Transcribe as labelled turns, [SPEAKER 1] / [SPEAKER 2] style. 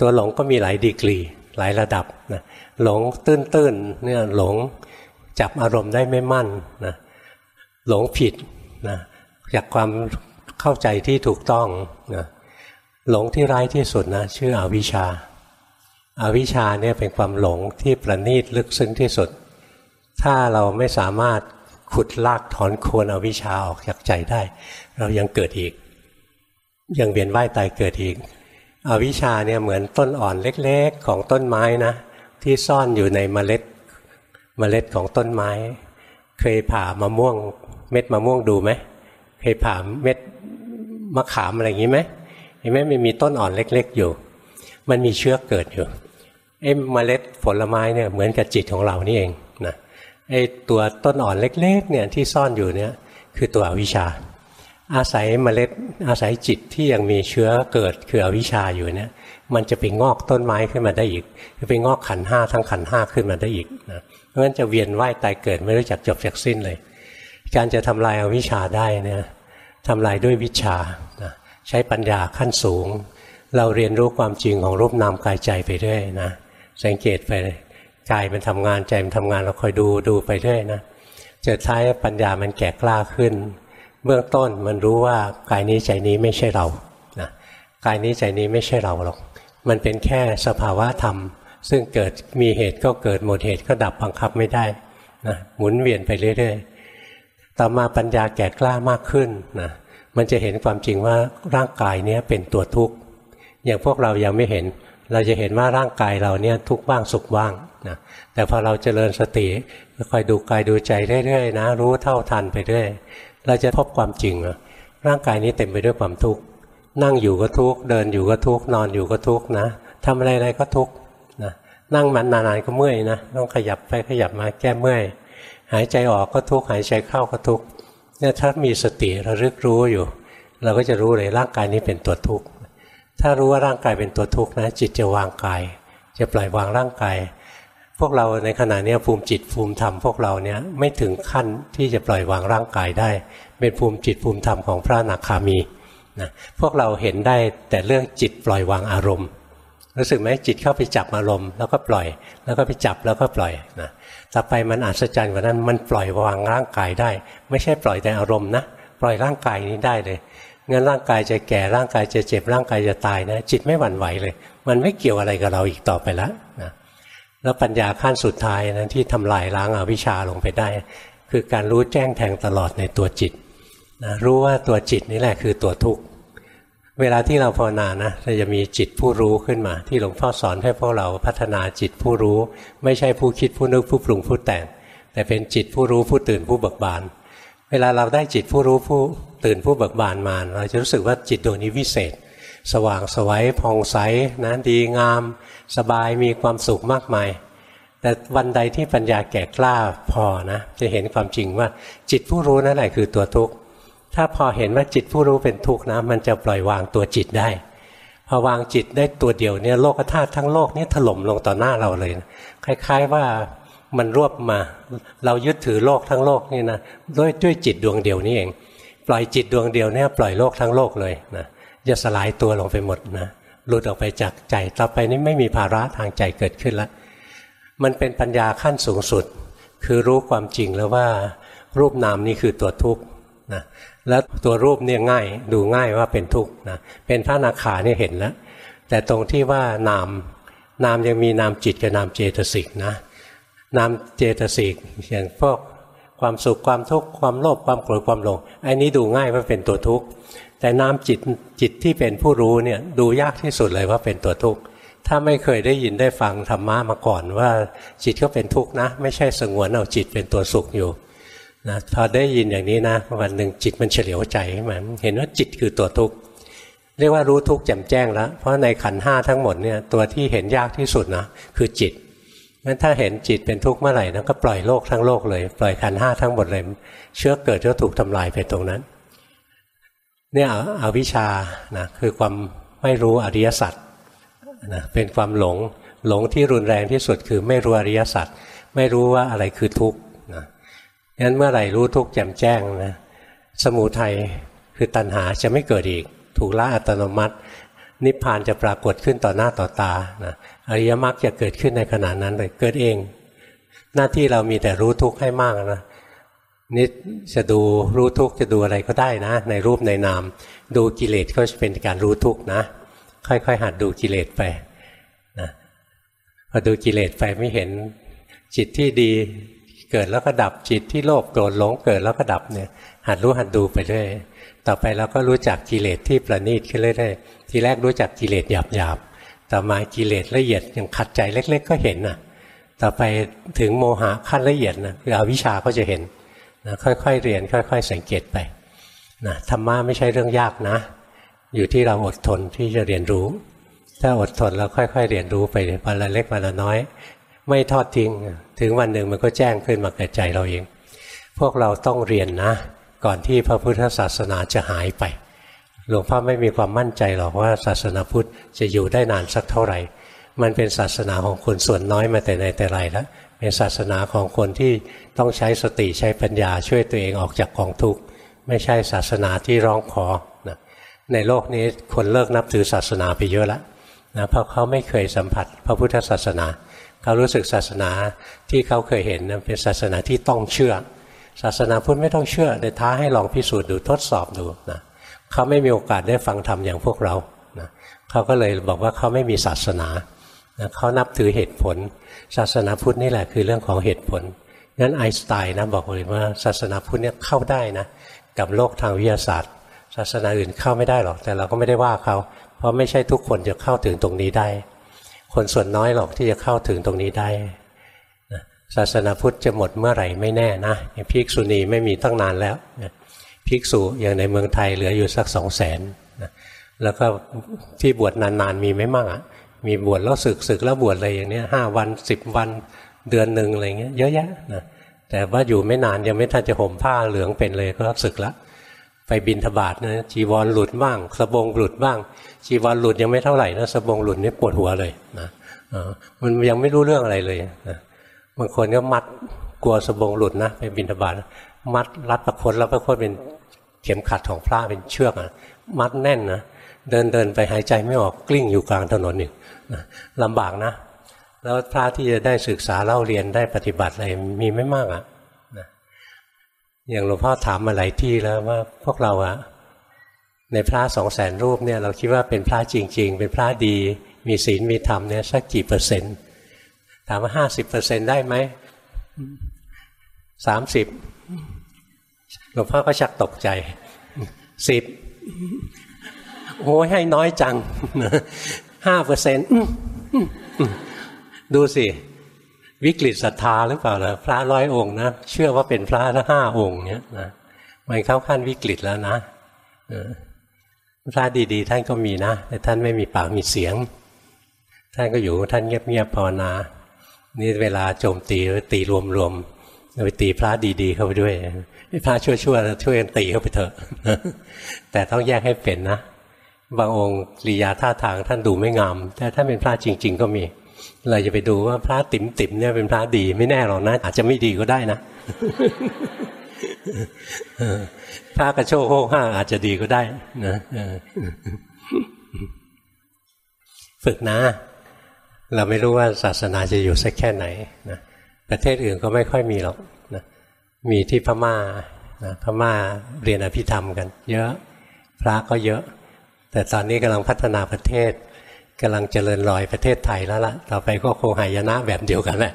[SPEAKER 1] ตัวหลงก็มีหลายดีกรี หลายระดับนะหลงตื้นๆเนี่ยหลงจับอารมณ์ได้ไม่มั่นนะหลงผิดนะจากความเข้าใจที่ถูกต้องนะหลงที่ร้ายที่สุดนะชื่ออวิชชาอาวิชชาเนี่ยเป็นความหลงที่ประณีตลึกซึ้งที่สุด ถ้าเราไม่สามารถขุดลากถอนโคนอวิชชาออกจากใจได้ เรายังเกิดอีก ยังเวียนว่ายตายเกิดอีก อวิชชาเนี่ยเหมือนต้นอ่อนเล็กๆของต้นไม้นะ ที่ซ่อนอยู่ในเมล็ดเมล็ดของต้นไม้ เคยผ่ามะม่วง เม็ดมะม่วงดูไหมเคยผ่าเม็ดมะขามอะไรอย่างนี้ไหมเห็นไหมมันมีต้นอ่อนเล็ก ๆ อยู่ มันมีเชื้อเกิดอยู่ไอ้เมล็ดผลไม้เนี่ยเหมือนกับจิตของเรานี่เองนะไอ้ตัวต้นอ่อนเล็กๆเนี่ยที่ซ่อนอยู่เนี่ยคือตัวอวิชชา อาศัยเมล็ดอาศัยจิตที่ยังมีเชื้อเกิดคืออวิชชาอยู่เนี่ย มันจะไปงอกต้นไม้ขึ้นมาได้อีกจะไปงอกขันห้าทั้งขันห้าขึ้นมาได้อีกนะเพราะฉะนั้นจะเวียนว่ายตายเกิดไม่รู้จักจบจากสิ้นเลย การจะทำลายอวิชชาได้เนี่ยทำลายด้วยวิชานะใช้ปัญญาขั้นสูง เราเรียนรู้ความจริงของรูปนามกายใจไปเรื่อยนะสังเกตไปกายมันทำงานใจมันทำงานเราคอยดูดูไปเรื่อยนะจอท้ายปัญญามันแก่กล้าขึ้น เบื้องต้นมันรู้ว่ากายนี้ใจนี้ไม่ใช่เรานะกายนี้ใจนี้ไม่ใช่เราหรอก มันเป็นแค่สภาวะธรรม ซึ่งเกิดมีเหตุก็เกิดหมดเหตุก็ดับบังคับไม่ได้นะหมุนเวียนไปเรื่อยๆ ต่อมาปัญญาแก่กล้ามากขึ้นนะมันจะเห็นความจริงว่าร่างกายเนี้ยเป็นตัวทุกข์อย่างพวกเรายังไม่เห็น เราจะเห็นว่าร่างกายเราเนี่ยทุกข์บ้างสุขบ้างนะแต่พอเราเจริญสติคอยดูกายดูใจเรื่อยๆนะรู้เท่าทันไปเรื่อย เราจะพบความจริงนะร่างกายนี้เต็มไปด้วยความทุกข์นั่งอยู่ก็ทุกข์เดินอยู่ก็ทุกข์นอนอยู่ก็ทุกข์นะทำอะไรๆก็ทุกข์นะนั่งมันนานๆก็เมื่อยนะต้องขยับไปขยับมาแก้เมื่อยหายใจออกก็ทุกข์หายใจเข้าก็ทุกข์เนี่ยถ้ามีสติระลึกรู้อยู่ เราก็จะรู้เลยร่างกายนี้เป็นตัวทุกข์ถ้ารู้ว่าร่างกายเป็นตัวทุกข์นะ จิตจะวางกาย จะปล่อยวางร่างกาย พวกเราในขณะนี้ภูมิจิตภูมิธรรมพวกเราเนี่ยไม่ถึงขั้นที่จะปล่อยวางร่างกายได้ เป็นภูมิจิตภูมิธรรมของพระอนาคามีนะพวกเราเห็นได้แต่เรื่องจิตปล่อยวางอารมณ์ รู้สึกไหมจิตเข้าไปจับอารมณ์แล้วก็ปล่อย แล้วก็ไปจับแล้วก็ปล่อยนะต่อไปมันอัศจรรย์กว่านั้นมันปล่อยวางร่างกายได้ ไม่ใช่ปล่อยแต่อารมณ์นะปล่อยร่างกายนี้ได้เลยงั้นร่างกายจะแก่ร่างกายจะเจ็บร่างกายจะตายนะจิตไม่หวั่นไหวเลย มันไม่เกี่ยวอะไรกับเราอีกต่อไปแล้วนะ แล้วปัญญาขั้นสุดท้ายนะที่ทำลายล้างอาวิชชาลงไปได้ คือการรู้แจ้งแทงตลอดในตัวจิตนะรู้ว่าตัวจิตนี่แหละคือตัวทุกข์เวลาที่เราภาวนานะเราจะมีจิตผู้รู้ขึ้นมา ที่หลวงพ่อสอนให้พวกเราพัฒนาจิตผู้รู้ ไม่ใช่ผู้คิดผู้นึกผู้ปรุงผู้แต่ง แต่เป็นจิตผู้รู้ผู้ตื่นผู้เบิกบาน เวลาเราได้จิตผู้รู้ผู้ตื่นผู้เบิกบานมา เราจะรู้สึกว่าจิตดวงนี้วิเศษ สว่างสวัยผ่องใสนะดีงาม สบายมีความสุขมากมาย แต่วันใดที่ปัญญาแก่กล้าพอนะ จะเห็นความจริงว่าจิตผู้รู้นั่นแหละคือตัวทุกข์ถ้าพอเห็นว่าจิตผู้รู้เป็นทุกข์นะ มันจะปล่อยวางตัวจิตได้ พอวางจิตได้ตัวเดียวเนี่ยโลกธาตุทั้งโลกนี่ถล่มลงต่อหน้าเราเลยนะคล้าย ๆว่ามันรวบมา เรายึดถือโลกทั้งโลกนี่นะด้วยด้วยจิตดวงเดียวนี่เอง ปล่อยจิตดวงเดียวเนี่ยปล่อยโลกทั้งโลกเลยนะ จะสลายตัวลงไปหมดนะหลุดออกไปจากใจต่อไปนี้ไม่มีภาระทางใจเกิดขึ้นแล้วมันเป็นปัญญาขั้นสูงสุด คือรู้ความจริงแล้วว่า รูปนามนี่คือตัวทุกข์นะแล้วตัวรูปเนี่ยง่ายดูง่ายว่าเป็นทุกข์นะเป็นพระนาคาเนี่ยเห็นแล้ว แต่ตรงที่ว่านามนามยังมีนามจิตกับนามเจตสิกนะนามเจตสิกอย่างพวกความสุขความทุกข์ความโลภความโกรธความหลงไอ้นี้ดูง่ายว่าเป็นตัวทุกข์ แต่นามจิตจิตที่เป็นผู้รู้เนี่ยดูยากที่สุดเลยว่าเป็นตัวทุกข์ถ้าไม่เคยได้ยินได้ฟังธรรมะมาก่อนว่าจิตก็เป็นทุกข์นะ ไม่ใช่สงวนเอาจิตเป็นตัวสุขอยู่นะพอได้ยินอย่างนี้นะวันหนึ่งจิตมันเฉลียวใจขึ้นมาเห็นว่าจิตคือตัวทุกข์เรียกว่ารู้ทุกข์แจ่มแจ้งแล้ว เพราะในขันห้าทั้งหมดเนี่ยตัวที่เห็นยากที่สุดนะคือจิตงั้นถ้าเห็นจิตเป็นทุกข์เมื่อไหร่นะก็ปล่อยโลกทั้งโลกเลย ปล่อยขันห้าทั้งหมดเลย เชื้อเกิดก็ถูกทำลายไปตรงนั้น เนี่ยอวิชชานะคือความไม่รู้อริยสัจนะเป็นความหลงหลงที่รุนแรงที่สุดคือไม่รู้อริยสัจไม่รู้ว่าอะไรคือทุกข์นะงั้นเมื่อไหร่รู้ทุกข์แจ่มแจ้งนะสมุทัยคือตัณหาจะไม่เกิดอีก ถูกละอัตโนมัติ นิพพานจะปรากฏขึ้นต่อหน้าต่อตานะอริยมรรคจะเกิดขึ้นในขณะนั้นเลยเกิดเอง หน้าที่เรามีแต่รู้ทุกข์ให้มากนะ นี่จะดูรู้ทุกข์จะดูอะไรก็ได้นะ ในรูปในนาม ดูกิเลสก็จะเป็นการรู้ทุกข์นะ ค่อยๆ หัดดูกิเลสไปนะพอดูกิเลสไปไม่เห็นจิตที่ดีเกิดแล้วก็ดับจิตที่โลภโกรธหลงเกิดแล้วก็ดับเนี่ย หัดรู้หัดดูไปเรื่อยต่อไปเราก็รู้จักกิเลสที่ประณีตขึ้นเรื่อยๆทีแรกรู้จักกิเลสหยาบๆต่อมากิเลสละเอียดอย่างขัดใจเล็ก ๆ ก็เห็นนะต่อไปถึงโมหะขั้นละเอียดนะคืออวิชาก็จะเห็น นะค่อยๆเรียนค่อย ๆ สังเกตไปนะธรรมะไม่ใช่เรื่องยากนะ อยู่ที่เราอดทนที่จะเรียนรู้ ถ้าอดทนแล้วค่อย ๆ เรียนรู้ไปวันละเล็กวันละน้อย ไม่ทอดทิ้ง ถึงวันหนึ่งมันก็แจ้งขึ้นมาแก่ใจเราเอง พวกเราต้องเรียนนะ ก่อนที่พระพุทธศาสนาจะหายไปหลวงพ่อไม่มีความมั่นใจหรอกว่าศาสนาพุทธจะอยู่ได้นานสักเท่าไหร่ มันเป็นศาสนาของคนส่วนน้อยมาแต่ในแต่ไรแล้ว เป็นศาสนาของคนที่ต้องใช้สติใช้ปัญญาช่วยตัวเองออกจากกองทุกข์ไม่ใช่ศาสนาที่ร้องขอนะในโลกนี้คนเลิกนับถือศาสนาไปเยอะแล้วนะเพราะเขาไม่เคยสัมผัสพระพุทธศาสนา เขารู้สึกศาสนาที่เขาเคยเห็นเป็นศาสนาที่ต้องเชื่อ ศาสนาพุทธไม่ต้องเชื่อแต่ท้าให้ลองพิสูจน์ดูทดสอบดูนะเขาไม่มีโอกาสได้ฟังธรรมอย่างพวกเรานะเขาก็เลยบอกว่าเขาไม่มีศาสนา เขานับถือเหตุผล ศาสนาพุทธนี่แหละคือเรื่องของเหตุผลงั้นไอน์สไตน์นะบอกเลยว่าศาสนาพุทธเนี่ยเข้าได้นะกับโลกทางวิทยาศาสตร์ ศาสนาอื่นเข้าไม่ได้หรอกแต่เราก็ไม่ได้ว่าเขา เพราะไม่ใช่ทุกคนจะเข้าถึงตรงนี้ได้ คนส่วนน้อยหรอกที่จะเข้าถึงตรงนี้ได้ศาสนาพุทธจะหมดเมื่อไหร่ไม่แน่นะภิกษุณีไม่มีตั้งนานแล้วภิกษุอย่างในเมืองไทยเหลืออยู่สักสองแสนแล้วก็ที่บวชนานๆมีไม่มากอะ มีบวชแล้วศึกศึกแล้วบวชอะไรอย่างนี้ห้าวันสิบวันเดือนหนึ่งอะไรเงี้ยเยอะแยะนะแต่ว่าอยู่ไม่นานยังไม่ทันจะห่มผ้าเหลืองเป็นเลยก็ศึกละไปบินทบาทนะจีวรหลุดบ้างสบงหลุดบ้าง จีวรหลุดยังไม่เท่าไหร่นะสบงหลุดนี่ปวดหัวเลยนะมันยังไม่รู้เรื่องอะไรเลยนะบางคนก็มัดกลัวสบงหลุดนะไปบินทบาทมัดรัดประคนแล้วประคนเป็นเข็มขัดของพระเป็นเชือกอะมัดแน่นนะ เดินเดินไปหายใจไม่ออกกลิ้งอยู่กลางถนนอีกลำบากนะ แล้วพระที่จะได้ศึกษาเล่าเรียนได้ปฏิบัติอะไรมีไม่มากอะ่ะอย่างหลวงพ่อถามมาหลายที่แล้วว่าพวกเราอะในพระสองแสนรูปเนี่ยเราคิดว่าเป็นพระจริง ๆ เป็นพระดีมีศีลมีธรรมเนี่ยสักกี่เปอร์เซ็นต์ถามว่าห้าสิบเปอร์เซ็นได้ไหมสามสิบหลวงพ่อก็ชักตกใจสิบ โอ้ยให้น้อยจังห้าเปอร์เซ็นต์ดูสิวิกฤตศรัทธาหรือเปล่านะพระร้อยองค์นะเชื่อว่าเป็นพระละห้าองค์เนี้ยนะมันเข้าขั้นวิกฤตแล้วนะพระดีๆ ท่านก็มีนะ แต่ท่านไม่มีปากมีเสียง ท่านก็อยู่ท่านเงียบๆภาวนา นี่เวลาโจมตีตีรวมๆไปตีพระดีๆเข้าไปด้วยพระชั่วๆช่วยกันตีเข้าไปเถอะแต่ต้องแยกให้เป็นนะ บางองค์กิริยาท่าทางท่านดูไม่งาม แต่ถ้าเป็นพระจริง ๆ ก็มี เราจะไปดูว่าพระติ๋มติ๋มเนี่ยเป็นพระดีไม่แน่หรอกนะอาจจะไม่ดีก็ได้นะพระกระโชกโค้ห้าอาจจะดีก็ได้นะฝึกนะ เราไม่รู้ว่าศาสนาจะอยู่สักแค่ไหนนะประเทศอื่นก็ไม่ค่อยมีหรอกนะมีที่พม่านะพม่าเรียนอภิธรรมกัน เยอะ พระก็เยอะ แต่ตอนนี้กำลังพัฒนาประเทศกำลังเจริญรอยประเทศไทยแล้วล่ะ ต่อไปก็คงหายนะแบบเดียวกันแหละ